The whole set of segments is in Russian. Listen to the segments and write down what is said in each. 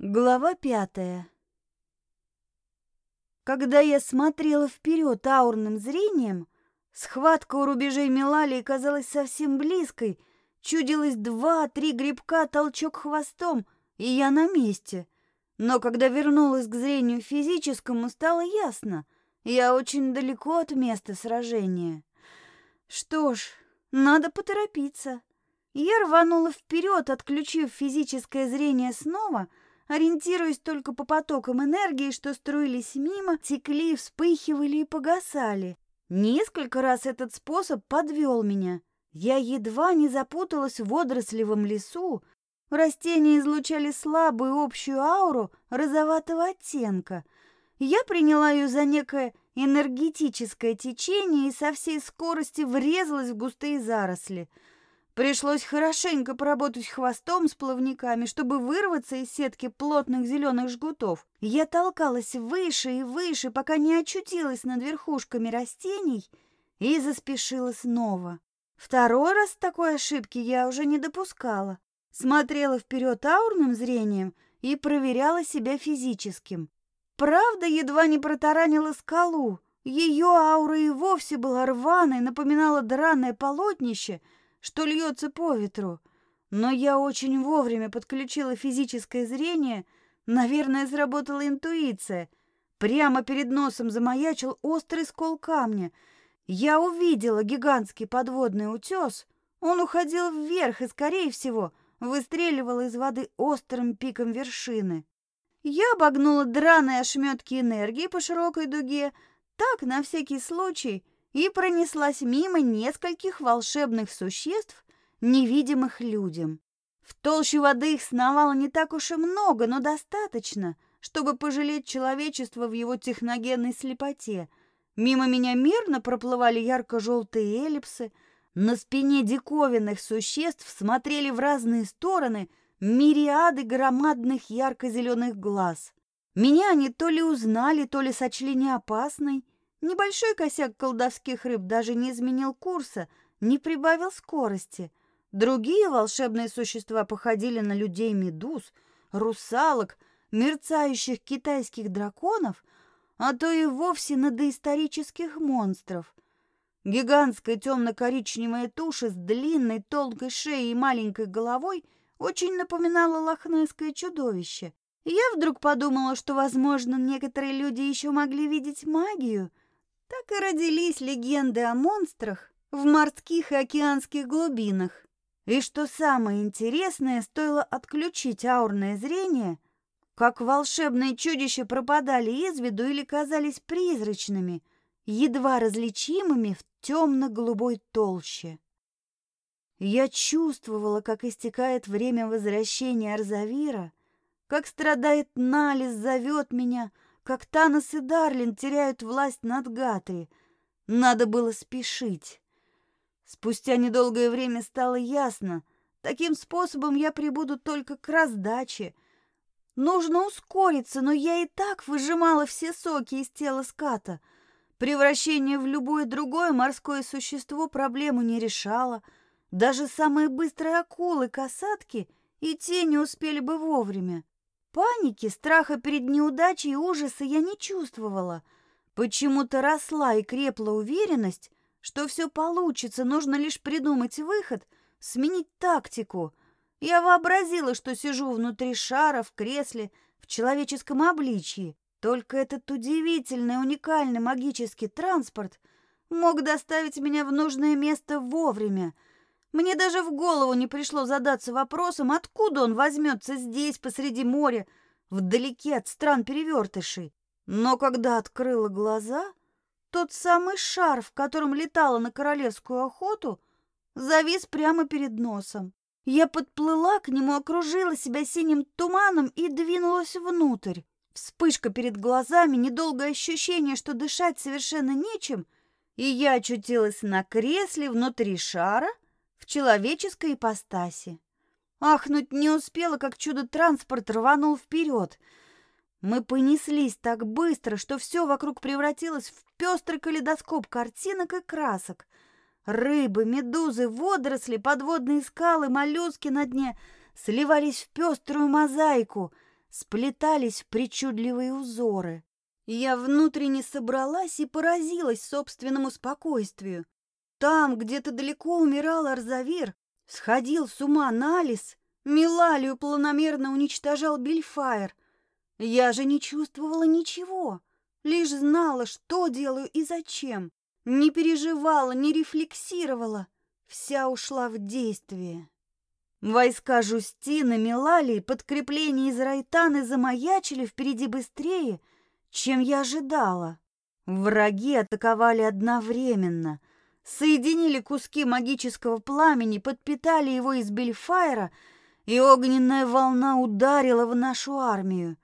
Глава пятая. Когда я смотрела вперед аурным зрением, схватка у рубежей Милалии казалась совсем близкой, чудилось два-три грибка, толчок хвостом, и я на месте. Но когда вернулась к зрению физическому, стало ясно, я очень далеко от места сражения. Что ж, надо поторопиться. Я рванула вперед, отключив физическое зрение снова — ориентируясь только по потокам энергии, что струились мимо, текли, вспыхивали и погасали. Несколько раз этот способ подвел меня. Я едва не запуталась в водорослевом лесу. Растения излучали слабую общую ауру розоватого оттенка. Я приняла ее за некое энергетическое течение и со всей скорости врезалась в густые заросли — Пришлось хорошенько поработать хвостом с плавниками, чтобы вырваться из сетки плотных зеленых жгутов. Я толкалась выше и выше, пока не очутилась над верхушками растений и заспешила снова. Второй раз такой ошибки я уже не допускала. Смотрела вперед аурным зрением и проверяла себя физическим. Правда, едва не протаранила скалу. Ее аура и вовсе была рваной, напоминала драное полотнище — что льется по ветру. Но я очень вовремя подключила физическое зрение, наверное, сработала интуиция. Прямо перед носом замаячил острый скол камня. Я увидела гигантский подводный утес. Он уходил вверх и, скорее всего, выстреливал из воды острым пиком вершины. Я обогнула драные ошметки энергии по широкой дуге, так, на всякий случай — и пронеслась мимо нескольких волшебных существ, невидимых людям. В толще воды их сновало не так уж и много, но достаточно, чтобы пожалеть человечество в его техногенной слепоте. Мимо меня мирно проплывали ярко-желтые эллипсы, на спине диковинных существ смотрели в разные стороны мириады громадных ярко-зеленых глаз. Меня они то ли узнали, то ли сочли неопасной, Небольшой косяк колдовских рыб даже не изменил курса, не прибавил скорости. Другие волшебные существа походили на людей-медуз, русалок, мерцающих китайских драконов, а то и вовсе на доисторических монстров. Гигантская темно-коричневая туша с длинной тонкой шеей и маленькой головой очень напоминала лохнесское чудовище. Я вдруг подумала, что, возможно, некоторые люди еще могли видеть магию — так и родились легенды о монстрах в морских и океанских глубинах. И что самое интересное, стоило отключить аурное зрение, как волшебные чудища пропадали из виду или казались призрачными, едва различимыми в темно-голубой толще. Я чувствовала, как истекает время возвращения Арзавира, как страдает Налис, зовет меня — как Танос и Дарлин теряют власть над Гатри. Надо было спешить. Спустя недолгое время стало ясно, таким способом я прибуду только к раздаче. Нужно ускориться, но я и так выжимала все соки из тела ската. Превращение в любое другое морское существо проблему не решало. Даже самые быстрые акулы-касатки и те не успели бы вовремя. Паники, страха перед неудачей и ужаса я не чувствовала. Почему-то росла и крепла уверенность, что все получится, нужно лишь придумать выход, сменить тактику. Я вообразила, что сижу внутри шара, в кресле, в человеческом обличье. Только этот удивительный, уникальный магический транспорт мог доставить меня в нужное место вовремя — мне даже в голову не пришло задаться вопросом, откуда он возьмется здесь, посреди моря, вдалеке от стран перевертышей. Но когда открыла глаза, тот самый шар, в котором летала на королевскую охоту, завис прямо перед носом. Я подплыла к нему, окружила себя синим туманом и двинулась внутрь. Вспышка перед глазами, недолгое ощущение, что дышать совершенно нечем, и я очутилась на кресле внутри шара — в человеческой ипостаси. Ахнуть не успела, как чудо-транспорт рванул вперед. Мы понеслись так быстро, что все вокруг превратилось в пестрый калейдоскоп картинок и красок. Рыбы, медузы, водоросли, подводные скалы, моллюски на дне сливались в пеструю мозаику. сплетались в причудливые узоры. Я внутренне собралась и поразилась собственному спокойствию. Там, где-то далеко умирал Арзавир, сходил с ума Налис, Милалию планомерно уничтожал Бельфайр. Я же не чувствовала ничего, лишь знала, что делаю и зачем. Не переживала, не рефлексировала, вся ушла в действие. Войска Жустины, Милалии, подкрепления из Райтаны замаячили впереди быстрее, чем я ожидала. Враги атаковали одновременно, соединили куски магического пламени, подпитали его из Бельфайра, и огненная волна ударила в нашу армию.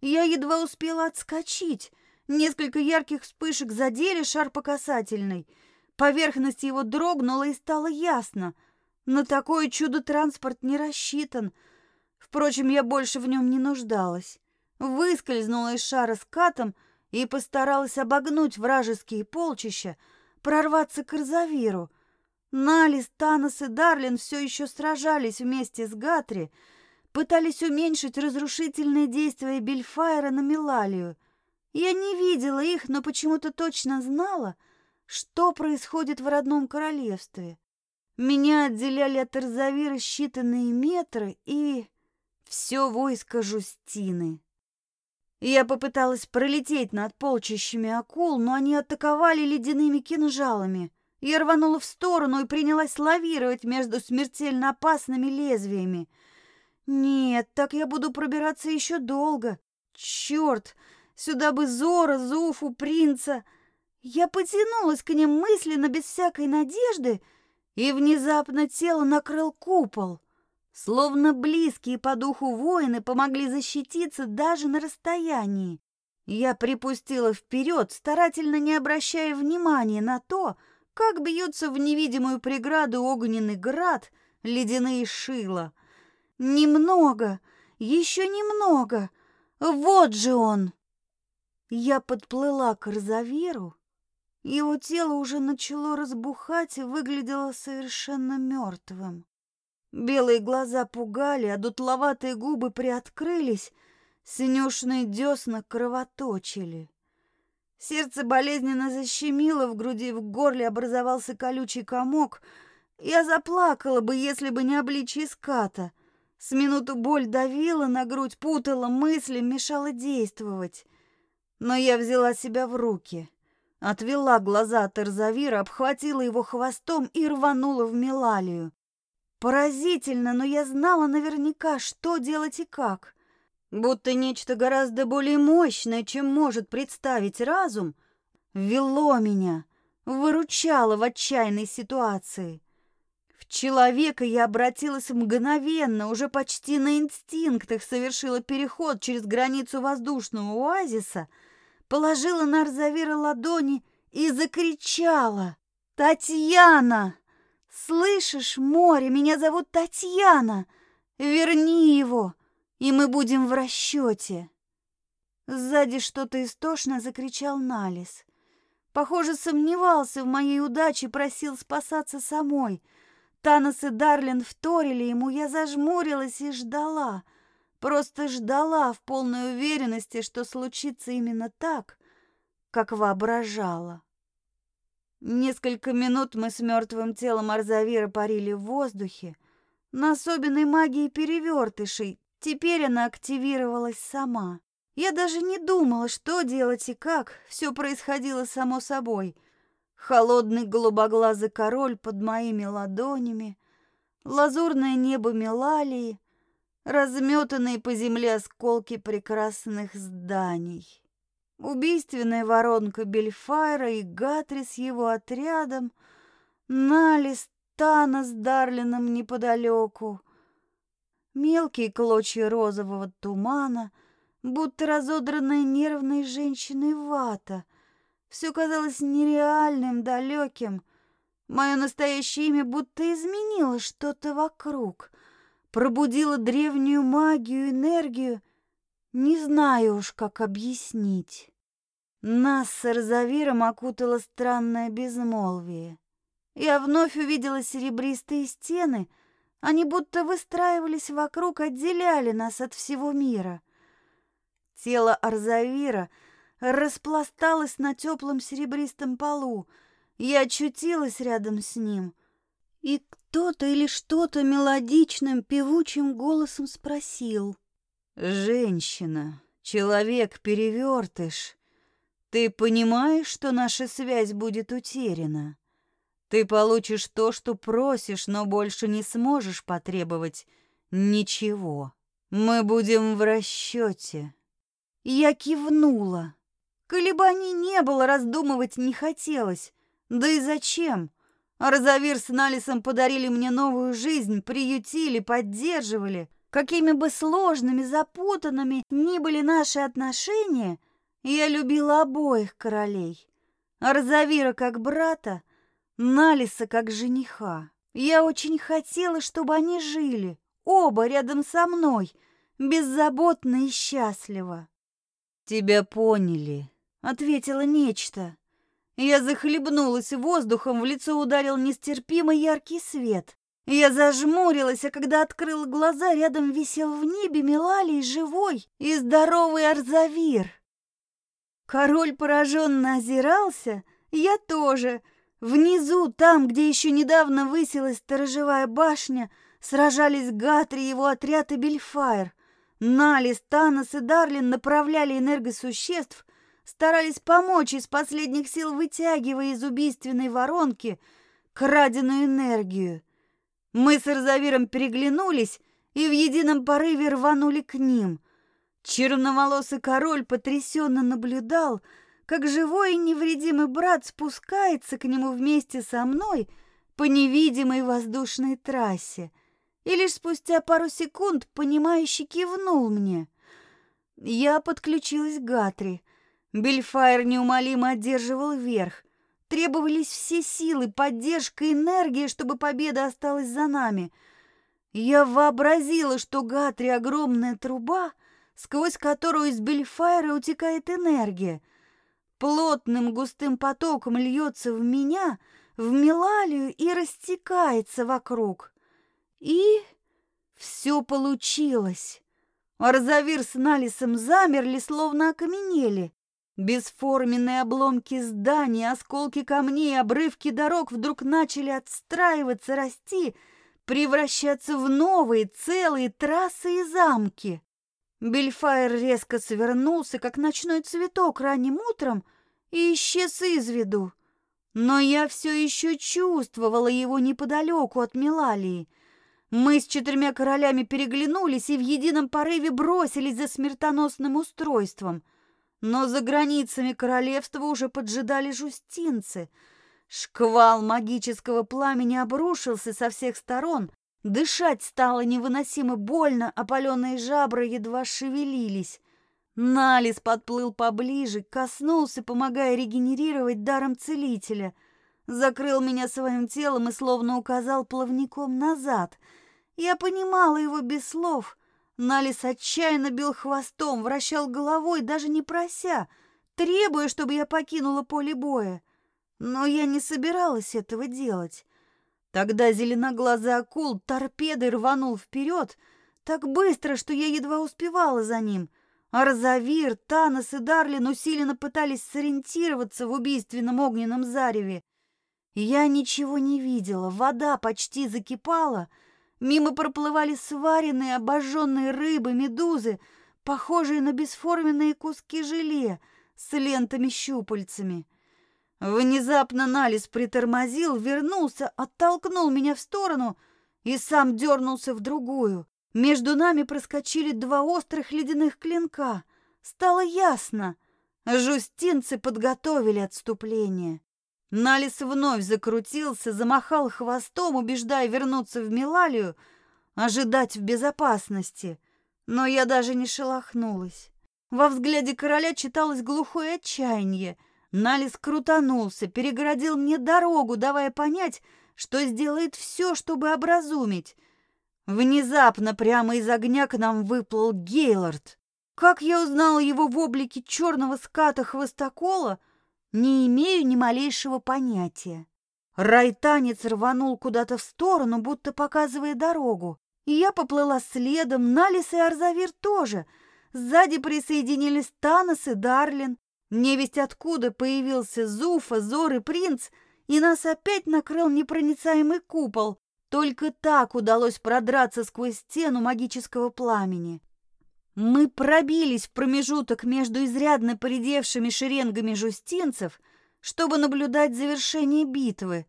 Я едва успела отскочить. Несколько ярких вспышек задели шар по касательной. Поверхность его дрогнула и стало ясно — на такое чудо транспорт не рассчитан. Впрочем, я больше в нем не нуждалась. Выскользнула из шара с катом и постаралась обогнуть вражеские полчища, прорваться к Арзавиру. Налис, Танос и Дарлин все еще сражались вместе с Гатри, пытались уменьшить разрушительные действия Бельфайра на Милалию. Я не видела их, но почему-то точно знала, что происходит в родном королевстве. Меня отделяли от Арзавира считанные метры и все войско Жустины. Я попыталась пролететь над полчищами акул, но они атаковали ледяными кинжалами. Я рванула в сторону и принялась лавировать между смертельно опасными лезвиями. Нет, так я буду пробираться еще долго. Черт, сюда бы Зора, Зуфу, принца. Я потянулась к ним мысленно, без всякой надежды, и внезапно тело накрыл купол. Словно близкие по духу воины помогли защититься даже на расстоянии. Я припустила вперед, старательно не обращая внимания на то, как бьются в невидимую преграду огненный град, ледяные шила. Немного, еще немного. Вот же он. Я подплыла к Розавиру, его тело уже начало разбухать и выглядело совершенно мертвым. Белые глаза пугали, а дутловатые губы приоткрылись, синюшные десна кровоточили. Сердце болезненно защемило, в груди в горле образовался колючий комок. Я заплакала бы, если бы не обличье ската. С минуту боль давила на грудь, путала мысли, мешала действовать. Но я взяла себя в руки — Отвела глаза от Эрзавира, обхватила его хвостом и рванула в Милалию. Поразительно, но я знала наверняка, что делать и как. Будто нечто гораздо более мощное, чем может представить разум, вело меня, выручало в отчаянной ситуации. В человека я обратилась мгновенно, уже почти на инстинктах совершила переход через границу воздушного оазиса — положила на Арзавира ладони и закричала. «Татьяна! Слышишь, море, меня зовут Татьяна! Верни его, и мы будем в расчете!» Сзади что-то истошно закричал Налис. Похоже, сомневался в моей удаче, просил спасаться самой. Танос и Дарлин вторили ему, я зажмурилась и ждала — Просто ждала в полной уверенности, что случится именно так, как воображала. Несколько минут мы с мертвым телом Арзавира парили в воздухе, на особенной магии перевертышей. Теперь она активировалась сама. Я даже не думала, что делать и как. Все происходило само собой. Холодный голубоглазый король под моими ладонями, лазурное небо Мелалии, разметанные по земле осколки прекрасных зданий. Убийственная воронка Бельфайра и Гатри с его отрядом, Налис, Тана с Дарлином неподалеку, мелкие клочья розового тумана, будто разодранная нервной женщиной вата. Все казалось нереальным, далеким. Мое настоящее имя будто изменило что-то вокруг пробудила древнюю магию, энергию. Не знаю уж, как объяснить. Нас с Эрзавиром окутало странное безмолвие. Я вновь увидела серебристые стены, они будто выстраивались вокруг, отделяли нас от всего мира. Тело Арзавира распласталось на теплом серебристом полу. Я очутилась рядом с ним. И кто-то или что-то мелодичным, певучим голосом спросил. «Женщина, человек-перевертыш, ты понимаешь, что наша связь будет утеряна? Ты получишь то, что просишь, но больше не сможешь потребовать ничего. Мы будем в расчете». Я кивнула. Колебаний не было, раздумывать не хотелось. Да и зачем? Розавир с Налисом подарили мне новую жизнь, приютили, поддерживали. Какими бы сложными, запутанными ни были наши отношения, я любила обоих королей. Розавира как брата, Налиса как жениха. Я очень хотела, чтобы они жили, оба рядом со мной, беззаботно и счастливо. «Тебя поняли», — ответила нечто. Я захлебнулась воздухом, в лицо ударил нестерпимо яркий свет. Я зажмурилась, а когда открыла глаза, рядом висел в небе Милалий живой и здоровый Арзавир. Король пораженно озирался, я тоже. Внизу, там, где еще недавно высилась сторожевая башня, сражались Гатри, его отряд и Бельфайр. Налис, Танос и Дарлин направляли энергосуществ старались помочь из последних сил, вытягивая из убийственной воронки краденую энергию. Мы с Эрзавиром переглянулись и в едином порыве рванули к ним. Черноволосый король потрясенно наблюдал, как живой и невредимый брат спускается к нему вместе со мной по невидимой воздушной трассе. И лишь спустя пару секунд понимающе кивнул мне. Я подключилась к Гатри — Бельфайр неумолимо одерживал верх. Требовались все силы, поддержка, энергия, чтобы победа осталась за нами. Я вообразила, что Гатри — огромная труба, сквозь которую из Бельфайра утекает энергия. Плотным густым потоком льется в меня, в Милалию и растекается вокруг. И все получилось. Арзавир с Налисом замерли, словно окаменели. Бесформенные обломки зданий, осколки камней, обрывки дорог вдруг начали отстраиваться, расти, превращаться в новые целые трассы и замки. Бельфайр резко свернулся, как ночной цветок ранним утром, и исчез из виду. Но я все еще чувствовала его неподалеку от Милалии. Мы с четырьмя королями переглянулись и в едином порыве бросились за смертоносным устройством — но за границами королевства уже поджидали жустинцы. Шквал магического пламени обрушился со всех сторон. Дышать стало невыносимо больно, опаленные жабры едва шевелились. Налис подплыл поближе, коснулся, помогая регенерировать даром целителя. Закрыл меня своим телом и словно указал плавником назад. Я понимала его без слов — Налис отчаянно бил хвостом, вращал головой, даже не прося, требуя, чтобы я покинула поле боя. Но я не собиралась этого делать. Тогда зеленоглазый акул торпедой рванул вперед, так быстро, что я едва успевала за ним. А Розавир, Танос и Дарлин усиленно пытались сориентироваться в убийственном огненном зареве. Я ничего не видела, вода почти закипала — Мимо проплывали сваренные, обожженные рыбы, медузы, похожие на бесформенные куски желе с лентами-щупальцами. Внезапно Налис притормозил, вернулся, оттолкнул меня в сторону и сам дернулся в другую. Между нами проскочили два острых ледяных клинка. Стало ясно. Жустинцы подготовили отступление. Налис вновь закрутился, замахал хвостом, убеждая вернуться в Милалию, ожидать в безопасности. Но я даже не шелохнулась. Во взгляде короля читалось глухое отчаяние. Налис крутанулся, перегородил мне дорогу, давая понять, что сделает все, чтобы образумить. Внезапно прямо из огня к нам выплыл Гейлорд. Как я узнала его в облике черного ската хвостокола — не имею ни малейшего понятия. Райтанец рванул куда-то в сторону, будто показывая дорогу. И я поплыла следом, Налис и Арзавир тоже. Сзади присоединились Танос и Дарлин. Невесть откуда появился Зуфа, Зор и Принц, и нас опять накрыл непроницаемый купол. Только так удалось продраться сквозь стену магического пламени. Мы пробились в промежуток между изрядно поредевшими шеренгами жустинцев, чтобы наблюдать завершение битвы.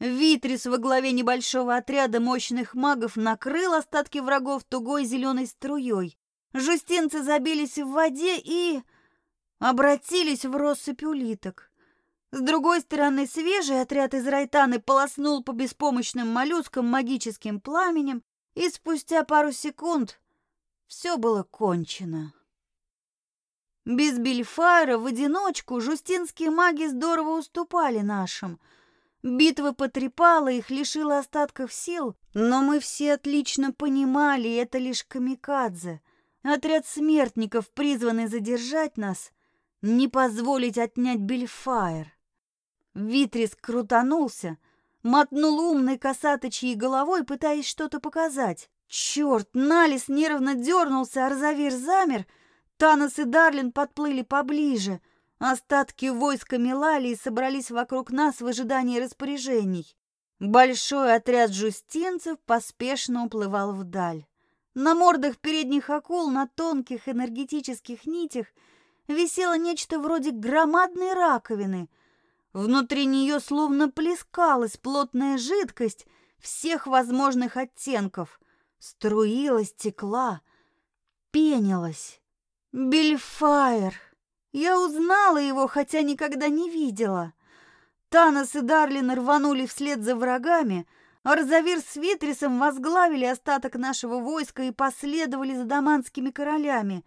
Витрис во главе небольшого отряда мощных магов накрыл остатки врагов тугой зеленой струей. Жустинцы забились в воде и... обратились в россыпь улиток. С другой стороны, свежий отряд из Райтаны полоснул по беспомощным моллюскам магическим пламенем, и спустя пару секунд все было кончено. Без Бельфайра в одиночку жустинские маги здорово уступали нашим. Битва потрепала их, лишила остатков сил, но мы все отлично понимали, это лишь камикадзе — Отряд смертников, призванный задержать нас, не позволить отнять Бельфайр. Витрис крутанулся, мотнул умной косаточьей головой, пытаясь что-то показать. Черт, Налис нервно дернулся, Арзавир замер, Танос и Дарлин подплыли поближе. Остатки войска Милалии собрались вокруг нас в ожидании распоряжений. Большой отряд жустинцев поспешно уплывал вдаль. На мордах передних акул на тонких энергетических нитях висело нечто вроде громадной раковины. Внутри нее словно плескалась плотная жидкость всех возможных оттенков. Струилась, текла, пенилась. Бельфайр. Я узнала его, хотя никогда не видела. Танос и Дарлин рванули вслед за врагами — Арзавир с Витрисом возглавили остаток нашего войска и последовали за доманскими королями.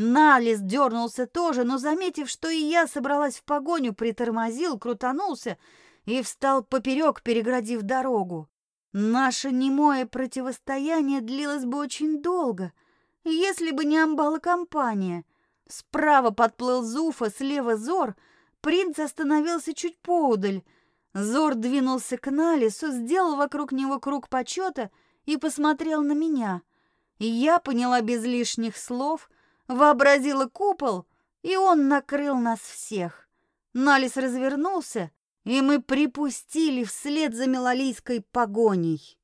Налис дернулся тоже, но, заметив, что и я собралась в погоню, притормозил, крутанулся и встал поперек, переградив дорогу. Наше немое противостояние длилось бы очень долго, если бы не амбала компания. Справа подплыл Зуфа, слева Зор, принц остановился чуть поудаль — Зор двинулся к Налису, сделал вокруг него круг почета и посмотрел на меня. Я поняла без лишних слов, вообразила купол, и он накрыл нас всех. Налис развернулся, и мы припустили вслед за мелалийской погоней.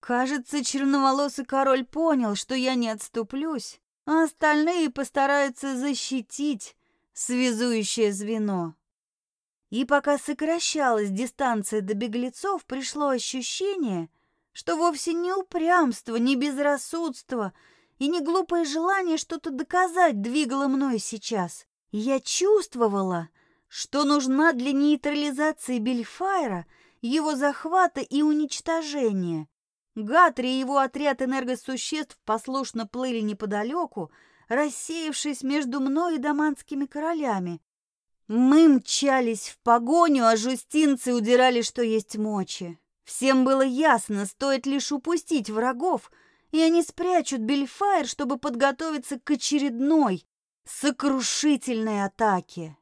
Кажется, черноволосый король понял, что я не отступлюсь, а остальные постараются защитить связующее звено. И пока сокращалась дистанция до беглецов, пришло ощущение, что вовсе не упрямство, не безрассудство и не глупое желание что-то доказать двигало мной сейчас. Я чувствовала, что нужна для нейтрализации Бельфайра, его захвата и уничтожения. Гатри и его отряд энергосуществ послушно плыли неподалеку, рассеявшись между мной и доманскими королями, мы мчались в погоню, а жустинцы удирали, что есть мочи. Всем было ясно, стоит лишь упустить врагов, и они спрячут Бельфайр, чтобы подготовиться к очередной сокрушительной атаке.